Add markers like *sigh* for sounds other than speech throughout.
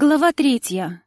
Глава третья.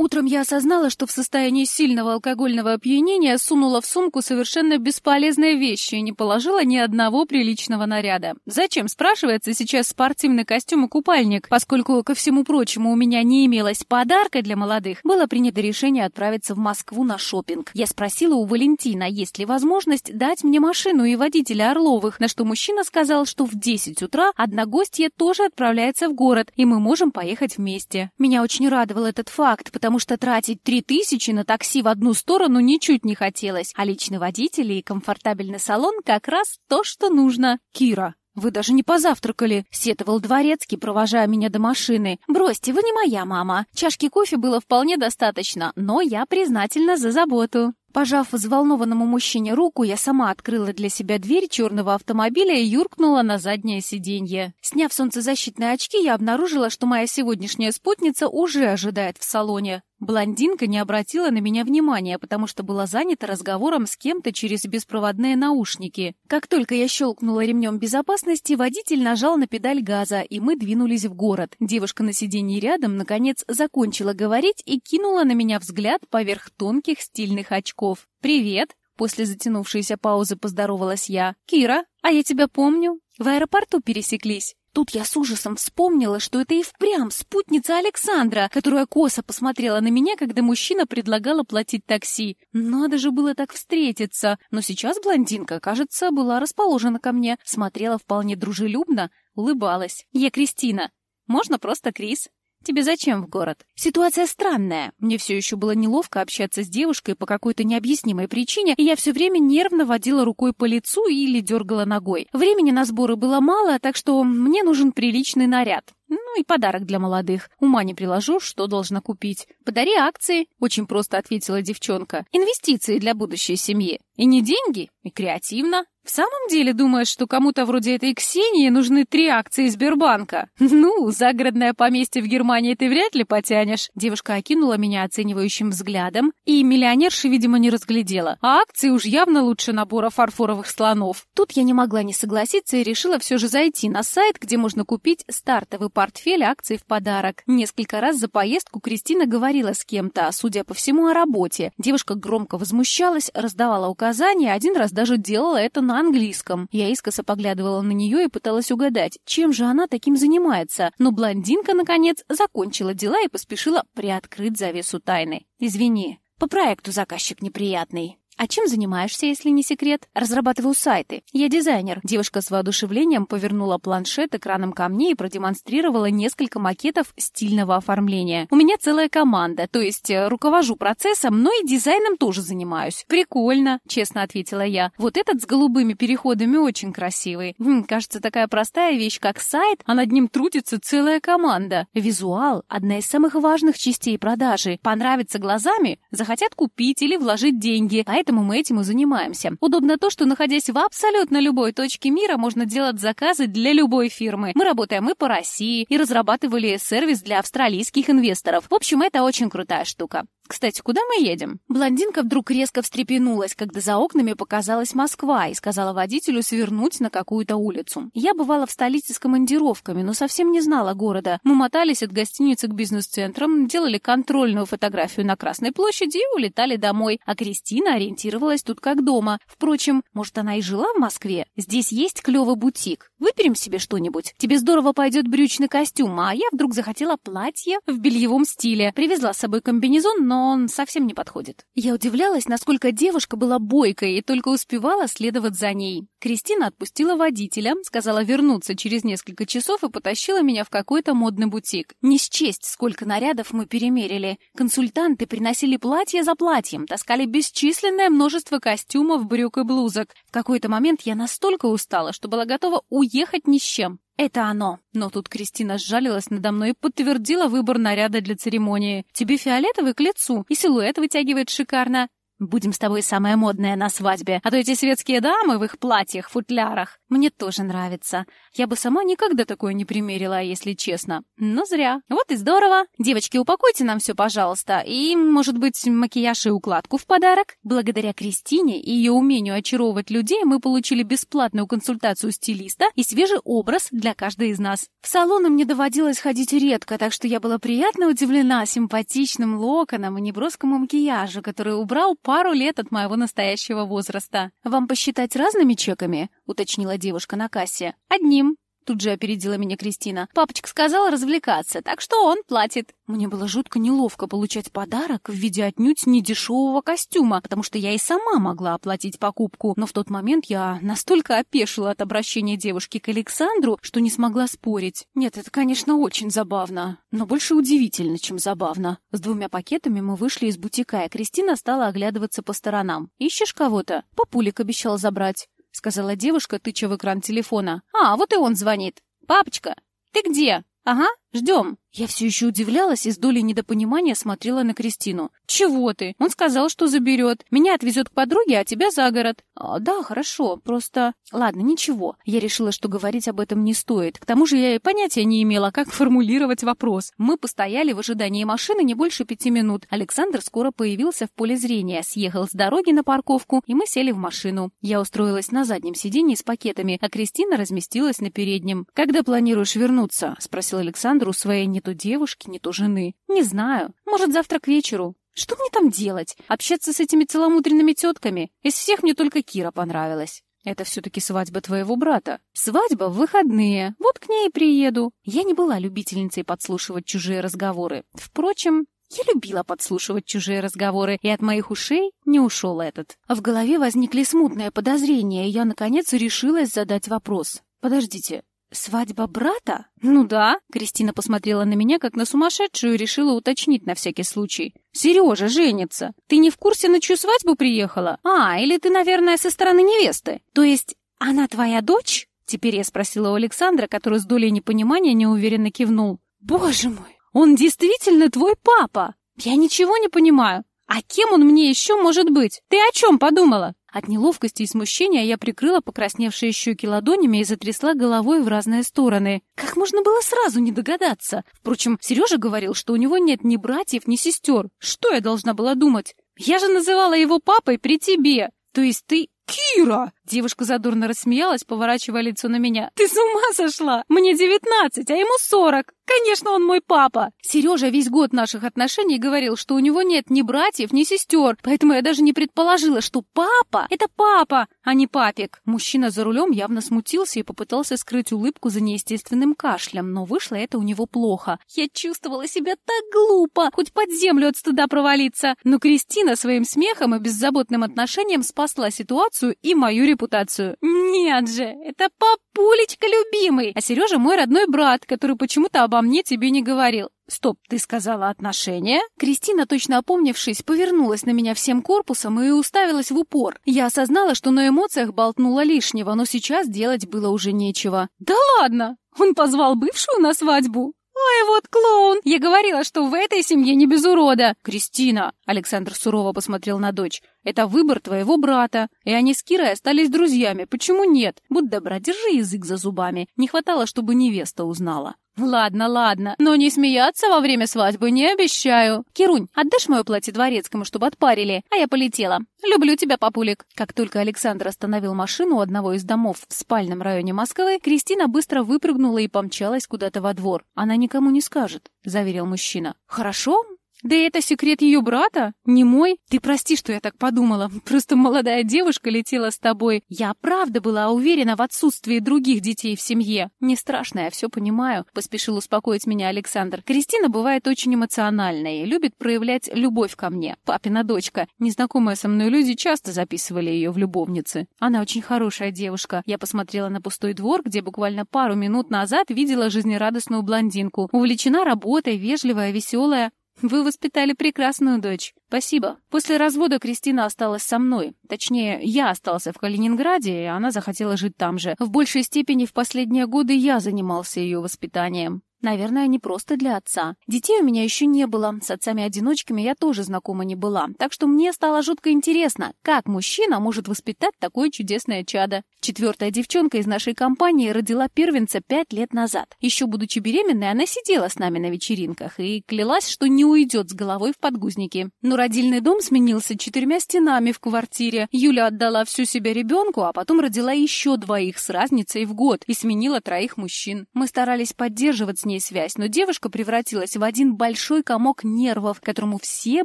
Утром я осознала, что в состоянии сильного алкогольного опьянения сунула в сумку совершенно бесполезные вещи и не положила ни одного приличного наряда. Зачем, спрашивается, сейчас спортивный костюм и купальник? Поскольку, ко всему прочему, у меня не имелось подарка для молодых, было принято решение отправиться в Москву на шопинг. Я спросила у Валентина, есть ли возможность дать мне машину и водителя Орловых, на что мужчина сказал, что в 10 утра одна гостья тоже отправляется в город, и мы можем поехать вместе. Меня очень радовал этот факт, потому потому что тратить три тысячи на такси в одну сторону ничуть не хотелось, а личный водитель и комфортабельный салон как раз то, что нужно. Кира, «Вы даже не позавтракали», — сетовал Дворецкий, провожая меня до машины. «Бросьте, вы не моя мама. Чашки кофе было вполне достаточно, но я признательна за заботу». Пожав взволнованному мужчине руку, я сама открыла для себя дверь черного автомобиля и юркнула на заднее сиденье. Сняв солнцезащитные очки, я обнаружила, что моя сегодняшняя спутница уже ожидает в салоне. Блондинка не обратила на меня внимания, потому что была занята разговором с кем-то через беспроводные наушники. Как только я щелкнула ремнем безопасности, водитель нажал на педаль газа, и мы двинулись в город. Девушка на сиденье рядом, наконец, закончила говорить и кинула на меня взгляд поверх тонких стильных очков. «Привет!» После затянувшейся паузы поздоровалась я. «Кира, а я тебя помню. В аэропорту пересеклись». Тут я с ужасом вспомнила, что это и впрямь спутница Александра, которая косо посмотрела на меня, когда мужчина предлагал оплатить такси. Надо же было так встретиться. Но сейчас блондинка, кажется, была расположена ко мне, смотрела вполне дружелюбно, улыбалась. «Я Кристина. Можно просто Крис?» Тебе зачем в город? Ситуация странная. Мне все еще было неловко общаться с девушкой по какой-то необъяснимой причине, и я все время нервно водила рукой по лицу или дергала ногой. Времени на сборы было мало, так что мне нужен приличный наряд. Ну и подарок для молодых. Ума не приложу, что должна купить. Подари акции, очень просто ответила девчонка. Инвестиции для будущей семьи. И не деньги, и креативно. В самом деле думаешь, что кому-то вроде этой Ксении нужны три акции Сбербанка? Ну, загородное поместье в Германии ты вряд ли потянешь. Девушка окинула меня оценивающим взглядом, и миллионерша, видимо, не разглядела. А акции уж явно лучше набора фарфоровых слонов. Тут я не могла не согласиться и решила все же зайти на сайт, где можно купить стартовый портфель акций в подарок. Несколько раз за поездку Кристина говорила с кем-то, судя по всему, о работе. Девушка громко возмущалась, раздавала указания, один раз даже делала это на английском. Я искоса поглядывала на нее и пыталась угадать, чем же она таким занимается. Но блондинка, наконец, закончила дела и поспешила приоткрыть завесу тайны. «Извини, по проекту заказчик неприятный». «А чем занимаешься, если не секрет?» «Разрабатываю сайты. Я дизайнер». Девушка с воодушевлением повернула планшет экраном ко мне и продемонстрировала несколько макетов стильного оформления. «У меня целая команда, то есть э, руковожу процессом, но и дизайном тоже занимаюсь». «Прикольно», — честно ответила я. «Вот этот с голубыми переходами очень красивый. Хм, кажется, такая простая вещь, как сайт, а над ним трудится целая команда. Визуал — одна из самых важных частей продажи. Понравится глазами — захотят купить или вложить деньги, а это поэтому мы этим и занимаемся. Удобно то, что, находясь в абсолютно любой точке мира, можно делать заказы для любой фирмы. Мы работаем и по России, и разрабатывали сервис для австралийских инвесторов. В общем, это очень крутая штука. «Кстати, куда мы едем?» Блондинка вдруг резко встрепенулась, когда за окнами показалась Москва и сказала водителю свернуть на какую-то улицу. Я бывала в столице с командировками, но совсем не знала города. Мы мотались от гостиницы к бизнес-центрам, делали контрольную фотографию на Красной площади и улетали домой, а Кристина ориентировалась тут как дома. Впрочем, может, она и жила в Москве? Здесь есть клевый бутик. Выберем себе что-нибудь. Тебе здорово пойдет брючный костюм, а я вдруг захотела платье в бельевом стиле. Привезла с собой комбинезон, но он совсем не подходит. Я удивлялась, насколько девушка была бойкой и только успевала следовать за ней. Кристина отпустила водителя, сказала вернуться через несколько часов и потащила меня в какой-то модный бутик. Не счесть, сколько нарядов мы перемерили. Консультанты приносили платье за платьем, таскали бесчисленное множество костюмов, брюк и блузок. В какой-то момент я настолько устала, что была готова уехать ни с чем. Это оно. Но тут Кристина сжалилась надо мной и подтвердила выбор наряда для церемонии. Тебе фиолетовый к лицу, и силуэт вытягивает шикарно. Будем с тобой самая модная на свадьбе, а то эти светские дамы в их платьях, футлярах. Мне тоже нравится. Я бы сама никогда такое не примерила, если честно. Но зря. Вот и здорово. Девочки, упакуйте нам все, пожалуйста. И, может быть, макияж и укладку в подарок? Благодаря Кристине и ее умению очаровывать людей мы получили бесплатную консультацию стилиста и свежий образ для каждой из нас. В салоны мне доводилось ходить редко, так что я была приятно удивлена симпатичным локоном и неброскому макияжу, который убрал пару лет от моего настоящего возраста. «Вам посчитать разными чеками?» — уточнила девушка на кассе. «Одним», Тут же опередила меня Кристина. Папочка сказал развлекаться, так что он платит. Мне было жутко неловко получать подарок в виде отнюдь недешевого костюма, потому что я и сама могла оплатить покупку. Но в тот момент я настолько опешила от обращения девушки к Александру, что не смогла спорить. Нет, это, конечно, очень забавно, но больше удивительно, чем забавно. С двумя пакетами мы вышли из бутика, и Кристина стала оглядываться по сторонам. «Ищешь кого-то?» Папулик обещал забрать. — сказала девушка, тыча в экран телефона. «А, вот и он звонит. Папочка, ты где? Ага, ждем». Я все еще удивлялась и с долей недопонимания смотрела на Кристину. «Чего ты? Он сказал, что заберет. Меня отвезет к подруге, а тебя за город». А, «Да, хорошо, просто...» «Ладно, ничего. Я решила, что говорить об этом не стоит. К тому же я и понятия не имела, как формулировать вопрос. Мы постояли в ожидании машины не больше пяти минут. Александр скоро появился в поле зрения, съехал с дороги на парковку, и мы сели в машину. Я устроилась на заднем сиденье с пакетами, а Кристина разместилась на переднем. «Когда планируешь вернуться?» — спросил Александр у своей не то девушки, не то жены. Не знаю. Может, завтра к вечеру. Что мне там делать? Общаться с этими целомудренными тетками? Из всех мне только Кира понравилась. Это все-таки свадьба твоего брата. Свадьба в выходные. Вот к ней и приеду. Я не была любительницей подслушивать чужие разговоры. Впрочем, я любила подслушивать чужие разговоры, и от моих ушей не ушел этот. В голове возникли смутные подозрения, и я, наконец, решилась задать вопрос. «Подождите, «Свадьба брата?» «Ну да». Кристина посмотрела на меня, как на сумасшедшую, и решила уточнить на всякий случай. «Сережа женится. Ты не в курсе, на чью свадьбу приехала? А, или ты, наверное, со стороны невесты? То есть она твоя дочь?» Теперь я спросила у Александра, который с долей непонимания неуверенно кивнул. «Боже мой, он действительно твой папа! Я ничего не понимаю. А кем он мне еще может быть? Ты о чем подумала?» От неловкости и смущения я прикрыла покрасневшие щеки ладонями и затрясла головой в разные стороны. Как можно было сразу не догадаться? Впрочем, Сережа говорил, что у него нет ни братьев, ни сестер. Что я должна была думать? Я же называла его папой при тебе. То есть ты «Кира!» Девушка задорно рассмеялась, поворачивая лицо на меня. «Ты с ума сошла? Мне девятнадцать, а ему сорок! Конечно, он мой папа!» Сережа весь год наших отношений говорил, что у него нет ни братьев, ни сестер, поэтому я даже не предположила, что папа — это папа, а не папик. Мужчина за рулем явно смутился и попытался скрыть улыбку за неестественным кашлем, но вышло это у него плохо. Я чувствовала себя так глупо, хоть под землю от стыда провалиться. Но Кристина своим смехом и беззаботным отношением спасла ситуацию и мою репутацию. Нет же, это папулечка любимый, а Сережа мой родной брат, который почему-то обо мне тебе не говорил. «Стоп, ты сказала отношения?» Кристина, точно опомнившись, повернулась на меня всем корпусом и уставилась в упор. Я осознала, что на эмоциях болтнула лишнего, но сейчас делать было уже нечего. «Да ладно! Он позвал бывшую на свадьбу?» «Ой, вот клоун! Я говорила, что в этой семье не без урода!» «Кристина!» — Александр сурово посмотрел на дочь. «Это выбор твоего брата, и они с Кирой остались друзьями. Почему нет? Будь добра, держи язык за зубами. Не хватало, чтобы невеста узнала». «Ладно, ладно, но не смеяться во время свадьбы не обещаю. Кирунь, отдашь мое платье дворецкому, чтобы отпарили, а я полетела. Люблю тебя, папулик». Как только Александр остановил машину у одного из домов в спальном районе Москвы, Кристина быстро выпрыгнула и помчалась куда-то во двор. «Она никому не скажет», — заверил мужчина. «Хорошо, да это секрет ее брата, не мой. Ты прости, что я так подумала. Просто молодая девушка летела с тобой. Я правда была уверена в отсутствии других детей в семье. Не страшно, я все понимаю, поспешил успокоить меня Александр. Кристина бывает очень эмоциональной любит проявлять любовь ко мне. Папина дочка. Незнакомые со мной люди часто записывали ее в любовницы. Она очень хорошая девушка. Я посмотрела на пустой двор, где буквально пару минут назад видела жизнерадостную блондинку. Увлечена работой, вежливая, веселая. Вы воспитали прекрасную дочь. Спасибо. После развода Кристина осталась со мной. Точнее, я остался в Калининграде, и она захотела жить там же. В большей степени в последние годы я занимался ее воспитанием. Наверное, не просто для отца. Детей у меня еще не было, с отцами-одиночками я тоже знакома не была, так что мне стало жутко интересно, как мужчина может воспитать такое чудесное чадо. Четвертая девчонка из нашей компании родила первенца пять лет назад. Еще будучи беременной, она сидела с нами на вечеринках и клялась, что не уйдет с головой в подгузники. Но родильный дом сменился четырьмя стенами в квартире. Юля отдала всю себя ребенку, а потом родила еще двоих с разницей в год и сменила троих мужчин. Мы старались поддерживать с ней связь, но девушка превратилась в один большой комок нервов, которому все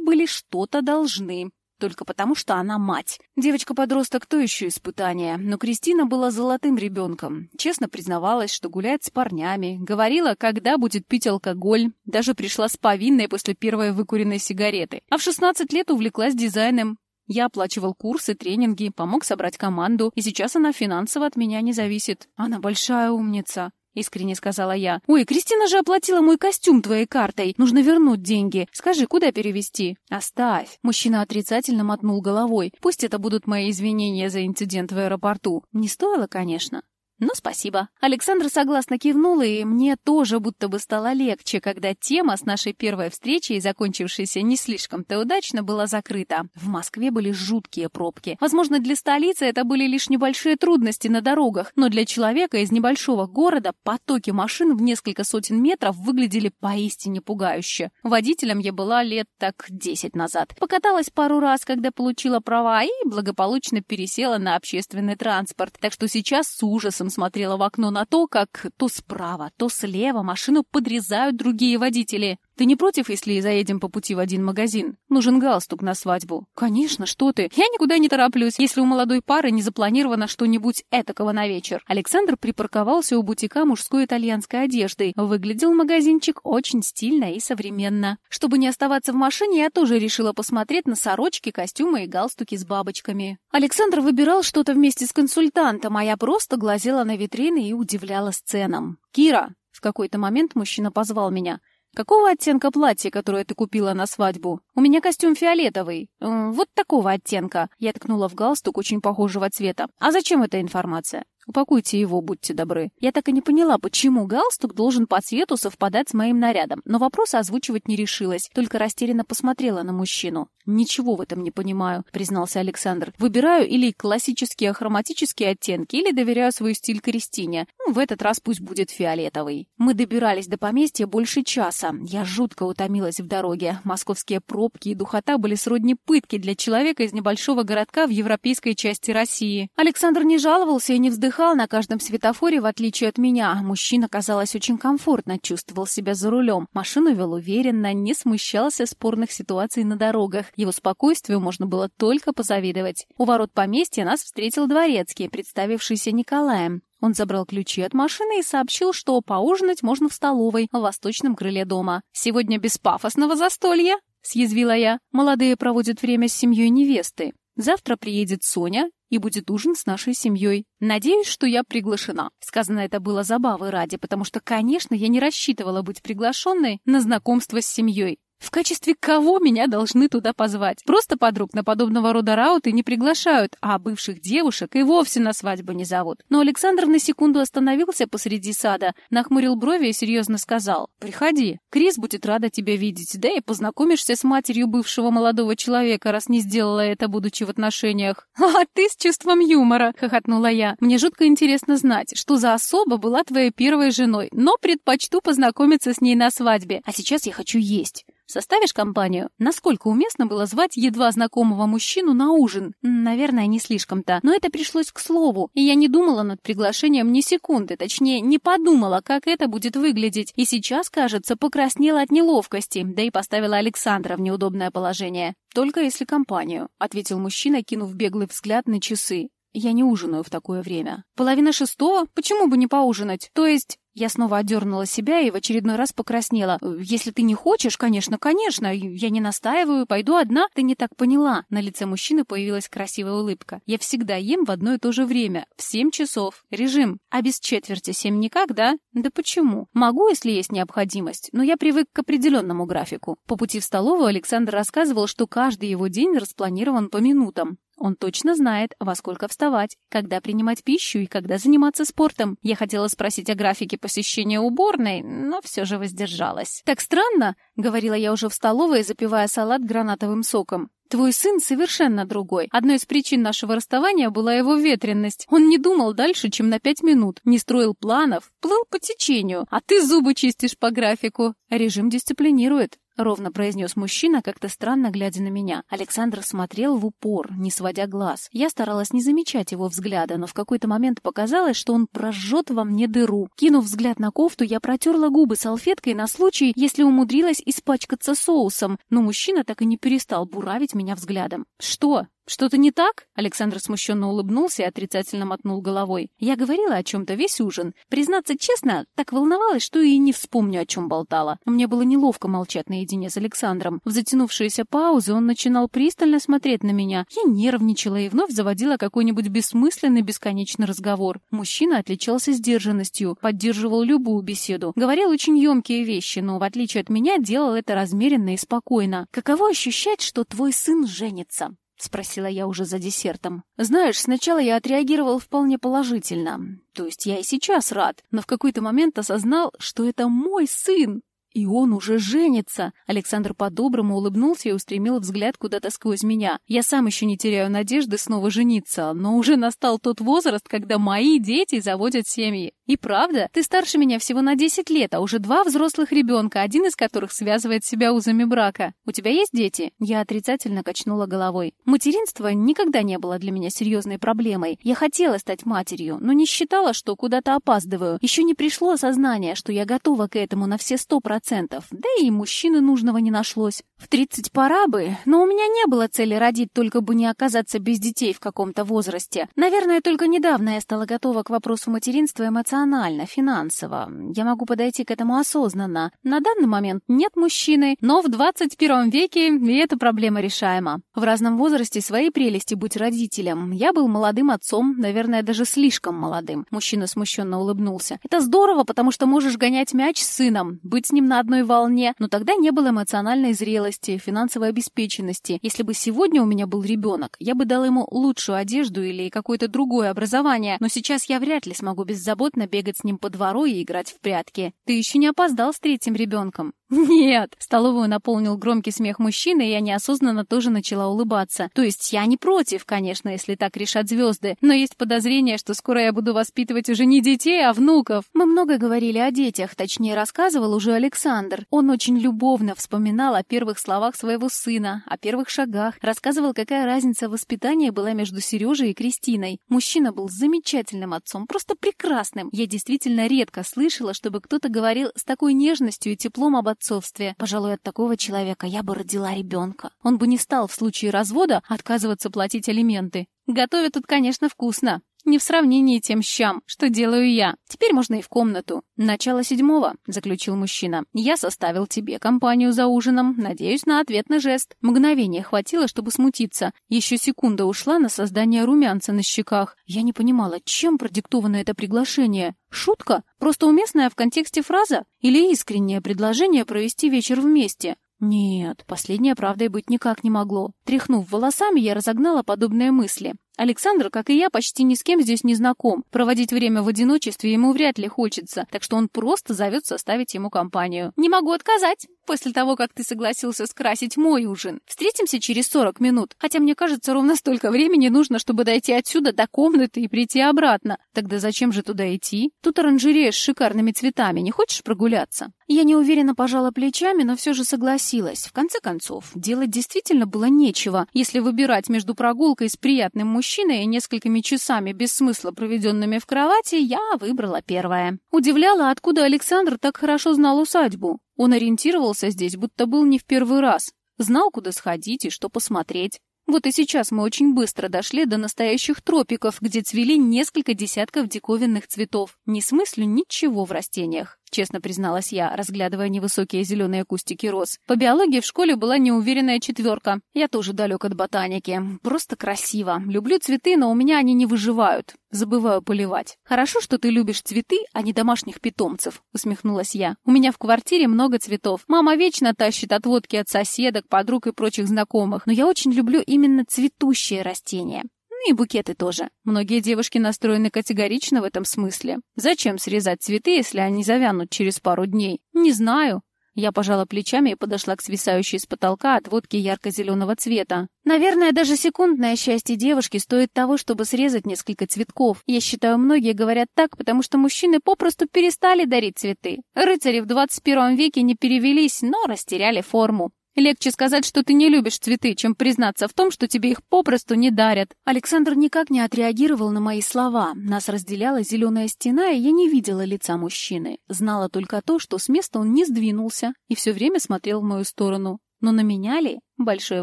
были что-то должны только потому, что она мать. Девочка-подросток то еще испытание, но Кристина была золотым ребенком. Честно признавалась, что гуляет с парнями, говорила, когда будет пить алкоголь, даже пришла с повинной после первой выкуренной сигареты. А в 16 лет увлеклась дизайном. Я оплачивал курсы, тренинги, помог собрать команду, и сейчас она финансово от меня не зависит. Она большая умница искренне сказала я. «Ой, Кристина же оплатила мой костюм твоей картой. Нужно вернуть деньги. Скажи, куда перевести?» «Оставь». Мужчина отрицательно мотнул головой. «Пусть это будут мои извинения за инцидент в аэропорту. Не стоило, конечно. «Ну, спасибо». Александр согласно кивнул, и мне тоже будто бы стало легче, когда тема с нашей первой встречей, закончившейся не слишком-то удачно, была закрыта. В Москве были жуткие пробки. Возможно, для столицы это были лишь небольшие трудности на дорогах, но для человека из небольшого города потоки машин в несколько сотен метров выглядели поистине пугающе. Водителем я была лет так 10 назад. Покаталась пару раз, когда получила права, и благополучно пересела на общественный транспорт. Так что сейчас с ужасом ужасом смотрела в окно на то, как то справа, то слева машину подрезают другие водители. Ты не против, если заедем по пути в один магазин? Нужен галстук на свадьбу. Конечно, что ты. Я никуда не тороплюсь, если у молодой пары не запланировано что-нибудь этакого на вечер. Александр припарковался у бутика мужской итальянской одежды. Выглядел магазинчик очень стильно и современно. Чтобы не оставаться в машине, я тоже решила посмотреть на сорочки, костюмы и галстуки с бабочками. Александр выбирал что-то вместе с консультантом, а я просто глазела на витрины и удивлялась ценам. «Кира!» В какой-то момент мужчина позвал меня – «Какого оттенка платье, которое ты купила на свадьбу?» «У меня костюм фиолетовый. Вот такого оттенка». Я ткнула в галстук очень похожего цвета. «А зачем эта информация?» Упакуйте его, будьте добры. Я так и не поняла, почему галстук должен по цвету совпадать с моим нарядом, но вопрос озвучивать не решилась, только растерянно посмотрела на мужчину. «Ничего в этом не понимаю», — признался Александр. «Выбираю или классические хроматические оттенки, или доверяю свой стиль Кристине. Ну, в этот раз пусть будет фиолетовый». Мы добирались до поместья больше часа. Я жутко утомилась в дороге. Московские пробки и духота были сродни пытки для человека из небольшого городка в европейской части России. Александр не жаловался и не вздыхал отдыхал на каждом светофоре, в отличие от меня. Мужчина, казалось, очень комфортно чувствовал себя за рулем. Машину вел уверенно, не смущался спорных ситуаций на дорогах. Его спокойствию можно было только позавидовать. У ворот поместья нас встретил дворецкий, представившийся Николаем. Он забрал ключи от машины и сообщил, что поужинать можно в столовой в восточном крыле дома. «Сегодня без пафосного застолья?» — съязвила я. «Молодые проводят время с семьей невесты. Завтра приедет Соня, и будет ужин с нашей семьей. Надеюсь, что я приглашена. Сказано это было забавы ради, потому что, конечно, я не рассчитывала быть приглашенной на знакомство с семьей. В качестве кого меня должны туда позвать? Просто подруг на подобного рода рауты не приглашают, а бывших девушек и вовсе на свадьбу не зовут. Но Александр на секунду остановился посреди сада, нахмурил брови и серьезно сказал «Приходи, Крис будет рада тебя видеть, да и познакомишься с матерью бывшего молодого человека, раз не сделала это, будучи в отношениях». *laughs* «А ты с чувством юмора!» — хохотнула я. «Мне жутко интересно знать, что за особа была твоей первой женой, но предпочту познакомиться с ней на свадьбе. А сейчас я хочу есть». Составишь компанию? Насколько уместно было звать едва знакомого мужчину на ужин? Наверное, не слишком-то. Но это пришлось к слову, и я не думала над приглашением ни секунды, точнее, не подумала, как это будет выглядеть. И сейчас, кажется, покраснела от неловкости, да и поставила Александра в неудобное положение. «Только если компанию», — ответил мужчина, кинув беглый взгляд на часы. «Я не ужинаю в такое время». «Половина шестого? Почему бы не поужинать? То есть...» Я снова одернула себя и в очередной раз покраснела. «Если ты не хочешь, конечно, конечно, я не настаиваю, пойду одна». «Ты не так поняла». На лице мужчины появилась красивая улыбка. «Я всегда ем в одно и то же время, в семь часов. Режим. А без четверти семь никак, да?» «Да почему? Могу, если есть необходимость, но я привык к определенному графику». По пути в столовую Александр рассказывал, что каждый его день распланирован по минутам. Он точно знает, во сколько вставать, когда принимать пищу и когда заниматься спортом. Я хотела спросить о графике посещения уборной, но все же воздержалась. «Так странно», — говорила я уже в столовой, запивая салат гранатовым соком. Твой сын совершенно другой. Одной из причин нашего расставания была его ветренность. Он не думал дальше, чем на пять минут, не строил планов, плыл по течению, а ты зубы чистишь по графику. Режим дисциплинирует. — ровно произнес мужчина, как-то странно глядя на меня. Александр смотрел в упор, не сводя глаз. Я старалась не замечать его взгляда, но в какой-то момент показалось, что он прожжет во мне дыру. Кинув взгляд на кофту, я протерла губы салфеткой на случай, если умудрилась испачкаться соусом, но мужчина так и не перестал буравить меня взглядом. «Что?» «Что-то не так?» Александр смущенно улыбнулся и отрицательно мотнул головой. «Я говорила о чем-то весь ужин. Признаться честно, так волновалась, что и не вспомню, о чем болтала. Мне было неловко молчать наедине с Александром. В затянувшиеся паузы он начинал пристально смотреть на меня. Я нервничала и вновь заводила какой-нибудь бессмысленный бесконечный разговор. Мужчина отличался сдержанностью, поддерживал любую беседу. Говорил очень емкие вещи, но, в отличие от меня, делал это размеренно и спокойно. Каково ощущать, что твой сын женится? — спросила я уже за десертом. «Знаешь, сначала я отреагировал вполне положительно. То есть я и сейчас рад, но в какой-то момент осознал, что это мой сын. И он уже женится. Александр по-доброму улыбнулся и устремил взгляд куда-то сквозь меня. Я сам еще не теряю надежды снова жениться, но уже настал тот возраст, когда мои дети заводят семьи. И правда, ты старше меня всего на 10 лет, а уже два взрослых ребенка, один из которых связывает себя узами брака. У тебя есть дети? Я отрицательно качнула головой. Материнство никогда не было для меня серьезной проблемой. Я хотела стать матерью, но не считала, что куда-то опаздываю. Еще не пришло осознание, что я готова к этому на все сто процентов. Да и мужчины нужного не нашлось. В 30 пора бы, но у меня не было цели родить, только бы не оказаться без детей в каком-то возрасте. Наверное, только недавно я стала готова к вопросу материнства эмоционально эмоционально, финансово. Я могу подойти к этому осознанно. На данный момент нет мужчины, но в 21 веке и эта проблема решаема. В разном возрасте свои прелести быть родителем. Я был молодым отцом, наверное, даже слишком молодым. Мужчина смущенно улыбнулся. Это здорово, потому что можешь гонять мяч с сыном, быть с ним на одной волне, но тогда не было эмоциональной зрелости, финансовой обеспеченности. Если бы сегодня у меня был ребенок, я бы дала ему лучшую одежду или какое-то другое образование, но сейчас я вряд ли смогу беззаботно бегать с ним по двору и играть в прятки. Ты еще не опоздал с третьим ребенком. «Нет!» — столовую наполнил громкий смех мужчины, и я неосознанно тоже начала улыбаться. То есть я не против, конечно, если так решат звезды, но есть подозрение, что скоро я буду воспитывать уже не детей, а внуков. Мы много говорили о детях, точнее рассказывал уже Александр. Он очень любовно вспоминал о первых словах своего сына, о первых шагах, рассказывал, какая разница в воспитании была между Сережей и Кристиной. Мужчина был замечательным отцом, просто прекрасным. Я действительно редко слышала, чтобы кто-то говорил с такой нежностью и теплом об отцовстве. Пожалуй, от такого человека я бы родила ребенка. Он бы не стал в случае развода отказываться платить алименты. Готовят тут, конечно, вкусно. Не в сравнении тем щам, что делаю я. Теперь можно и в комнату. Начало седьмого, заключил мужчина. Я составил тебе компанию за ужином. Надеюсь на ответный жест. Мгновение хватило, чтобы смутиться. Еще секунда ушла на создание румянца на щеках. Я не понимала, чем продиктовано это приглашение. Шутка? Просто уместная в контексте фраза? Или искреннее предложение провести вечер вместе? Нет, последнее правдой быть никак не могло. Тряхнув волосами, я разогнала подобные мысли. Александр, как и я, почти ни с кем здесь не знаком. Проводить время в одиночестве ему вряд ли хочется, так что он просто зовет составить ему компанию. «Не могу отказать!» После того, как ты согласился скрасить мой ужин. Встретимся через 40 минут. Хотя мне кажется, ровно столько времени нужно, чтобы дойти отсюда до комнаты и прийти обратно. Тогда зачем же туда идти? Тут оранжерея с шикарными цветами. Не хочешь прогуляться? Я неуверенно пожала плечами, но все же согласилась. В конце концов, делать действительно было нечего. Если выбирать между прогулкой с приятным мужчиной мужчиной и несколькими часами без смысла проведенными в кровати, я выбрала первое. Удивляло, откуда Александр так хорошо знал усадьбу. Он ориентировался здесь, будто был не в первый раз. Знал, куда сходить и что посмотреть. Вот и сейчас мы очень быстро дошли до настоящих тропиков, где цвели несколько десятков диковинных цветов. Не смыслю ничего в растениях. Честно призналась я, разглядывая невысокие зеленые кустики роз. По биологии в школе была неуверенная четверка. Я тоже далек от ботаники. Просто красиво. Люблю цветы, но у меня они не выживают. Забываю поливать. Хорошо, что ты любишь цветы, а не домашних питомцев, усмехнулась я. У меня в квартире много цветов. Мама вечно тащит отводки от соседок, подруг и прочих знакомых, но я очень люблю именно цветущие растения. Ну и букеты тоже. Многие девушки настроены категорично в этом смысле. Зачем срезать цветы, если они завянут через пару дней? Не знаю. Я пожала плечами и подошла к свисающей с потолка отводке ярко-зеленого цвета. Наверное, даже секундное счастье девушки стоит того, чтобы срезать несколько цветков. Я считаю, многие говорят так, потому что мужчины попросту перестали дарить цветы. Рыцари в 21 веке не перевелись, но растеряли форму. Легче сказать, что ты не любишь цветы, чем признаться в том, что тебе их попросту не дарят. Александр никак не отреагировал на мои слова. Нас разделяла зеленая стена, и я не видела лица мужчины. Знала только то, что с места он не сдвинулся и все время смотрел в мою сторону. Но на меня ли? Большой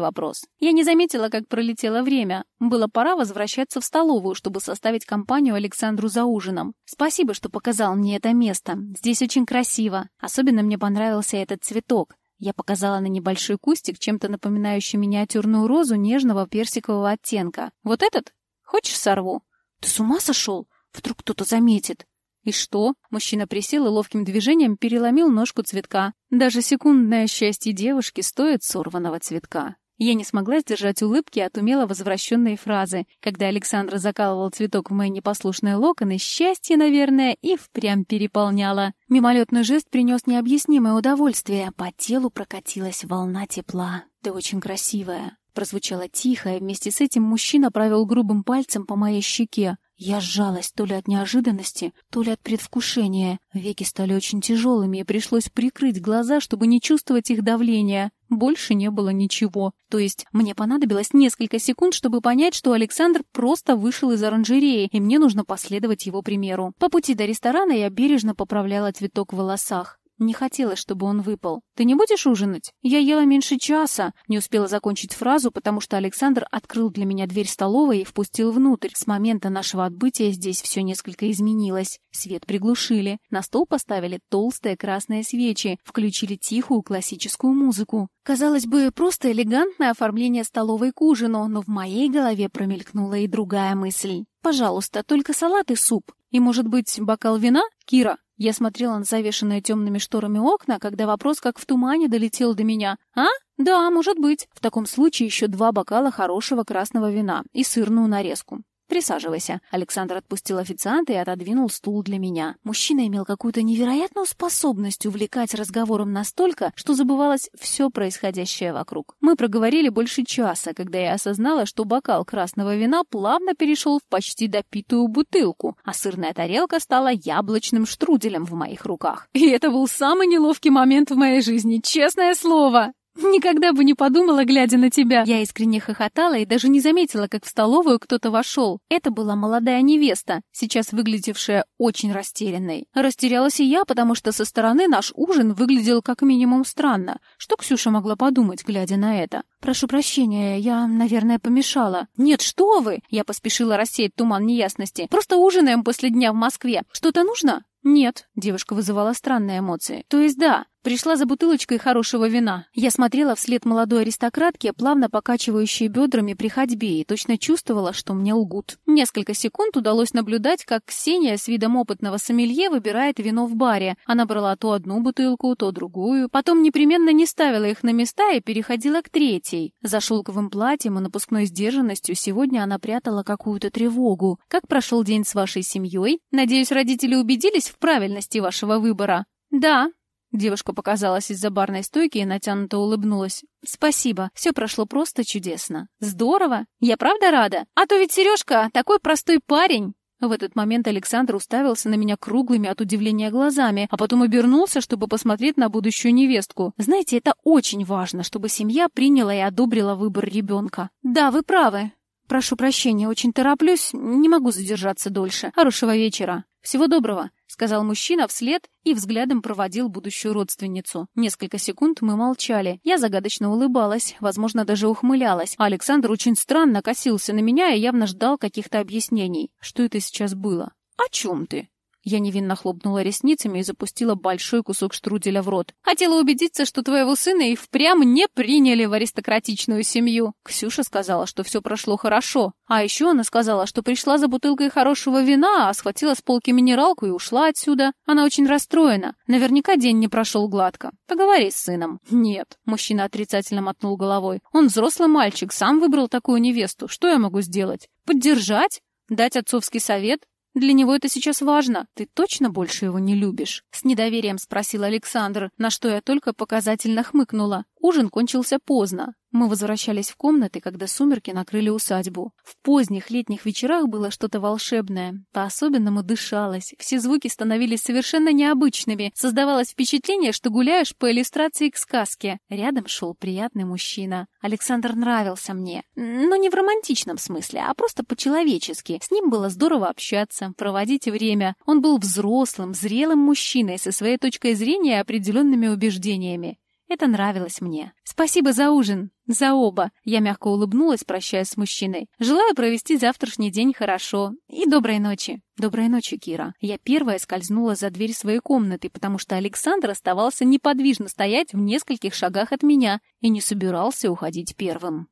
вопрос. Я не заметила, как пролетело время. Было пора возвращаться в столовую, чтобы составить компанию Александру за ужином. Спасибо, что показал мне это место. Здесь очень красиво. Особенно мне понравился этот цветок. Я показала на небольшой кустик, чем-то напоминающий миниатюрную розу нежного персикового оттенка. «Вот этот? Хочешь сорву?» «Ты с ума сошел? Вдруг кто-то заметит?» «И что?» Мужчина присел и ловким движением переломил ножку цветка. Даже секундное счастье девушки стоит сорванного цветка. Я не смогла сдержать улыбки от умело возвращенной фразы. Когда Александр закалывал цветок в мои непослушные локоны, счастье, наверное, и впрямь переполняло. Мимолетный жест принес необъяснимое удовольствие. По телу прокатилась волна тепла. «Ты очень красивая», прозвучало тихо, и вместе с этим мужчина провел грубым пальцем по моей щеке. Я сжалась то ли от неожиданности, то ли от предвкушения. Веки стали очень тяжелыми, и пришлось прикрыть глаза, чтобы не чувствовать их давления. Больше не было ничего. То есть мне понадобилось несколько секунд, чтобы понять, что Александр просто вышел из оранжереи, и мне нужно последовать его примеру. По пути до ресторана я бережно поправляла цветок в волосах. Не хотелось, чтобы он выпал. «Ты не будешь ужинать? Я ела меньше часа». Не успела закончить фразу, потому что Александр открыл для меня дверь столовой и впустил внутрь. С момента нашего отбытия здесь все несколько изменилось. Свет приглушили. На стол поставили толстые красные свечи. Включили тихую классическую музыку. Казалось бы, просто элегантное оформление столовой к ужину, но в моей голове промелькнула и другая мысль. «Пожалуйста, только салат и суп. И, может быть, бокал вина? Кира, я смотрела на завешенные темными шторами окна, когда вопрос как в тумане долетел до меня. «А? Да, может быть. В таком случае еще два бокала хорошего красного вина и сырную нарезку. «Присаживайся». Александр отпустил официанта и отодвинул стул для меня. Мужчина имел какую-то невероятную способность увлекать разговором настолько, что забывалось все происходящее вокруг. Мы проговорили больше часа, когда я осознала, что бокал красного вина плавно перешел в почти допитую бутылку, а сырная тарелка стала яблочным штруделем в моих руках. И это был самый неловкий момент в моей жизни, честное слово. «Никогда бы не подумала, глядя на тебя!» Я искренне хохотала и даже не заметила, как в столовую кто-то вошел. Это была молодая невеста, сейчас выглядевшая очень растерянной. Растерялась и я, потому что со стороны наш ужин выглядел как минимум странно. Что Ксюша могла подумать, глядя на это? «Прошу прощения, я, наверное, помешала». «Нет, что вы!» Я поспешила рассеять туман неясности. «Просто ужинаем после дня в Москве. Что-то нужно?» «Нет», — девушка вызывала странные эмоции. «То есть да, пришла за бутылочкой хорошего вина». Я смотрела вслед молодой аристократке, плавно покачивающей бедрами при ходьбе, и точно чувствовала, что мне лгут. Несколько секунд удалось наблюдать, как Ксения с видом опытного сомелье выбирает вино в баре. Она брала то одну бутылку, то другую, потом непременно не ставила их на места и переходила к третьей. За шелковым платьем и напускной сдержанностью сегодня она прятала какую-то тревогу. «Как прошел день с вашей семьей? Надеюсь, родители убедились в правильности вашего выбора?» «Да», Девушка показалась из-за барной стойки и натянуто улыбнулась. «Спасибо, все прошло просто чудесно. Здорово! Я правда рада? А то ведь Сережка такой простой парень!» В этот момент Александр уставился на меня круглыми от удивления глазами, а потом обернулся, чтобы посмотреть на будущую невестку. Знаете, это очень важно, чтобы семья приняла и одобрила выбор ребенка. «Да, вы правы. Прошу прощения, очень тороплюсь, не могу задержаться дольше. Хорошего вечера. Всего доброго», — сказал мужчина вслед и взглядом проводил будущую родственницу. Несколько секунд мы молчали. Я загадочно улыбалась, возможно, даже ухмылялась. Александр очень странно косился на меня и явно ждал каких-то объяснений. Что это сейчас было? «О чем ты?» Я невинно хлопнула ресницами и запустила большой кусок штруделя в рот. Хотела убедиться, что твоего сына и впрямь не приняли в аристократичную семью. Ксюша сказала, что все прошло хорошо. А еще она сказала, что пришла за бутылкой хорошего вина, а схватила с полки минералку и ушла отсюда. Она очень расстроена. Наверняка день не прошел гладко. Поговори с сыном. Нет. Мужчина отрицательно мотнул головой. Он взрослый мальчик, сам выбрал такую невесту. Что я могу сделать? Поддержать? Дать отцовский совет? Для него это сейчас важно. Ты точно больше его не любишь?» С недоверием спросил Александр, на что я только показательно хмыкнула. Ужин кончился поздно. Мы возвращались в комнаты, когда сумерки накрыли усадьбу. В поздних летних вечерах было что-то волшебное. По-особенному дышалось. Все звуки становились совершенно необычными. Создавалось впечатление, что гуляешь по иллюстрации к сказке. Рядом шел приятный мужчина. Александр нравился мне. Но не в романтичном смысле, а просто по-человечески. С ним было здорово общаться, проводить время. Он был взрослым, зрелым мужчиной со своей точкой зрения и определенными убеждениями. Это нравилось мне. Спасибо за ужин. За оба. Я мягко улыбнулась, прощаясь с мужчиной. Желаю провести завтрашний день хорошо. И доброй ночи. Доброй ночи, Кира. Я первая скользнула за дверь своей комнаты, потому что Александр оставался неподвижно стоять в нескольких шагах от меня и не собирался уходить первым.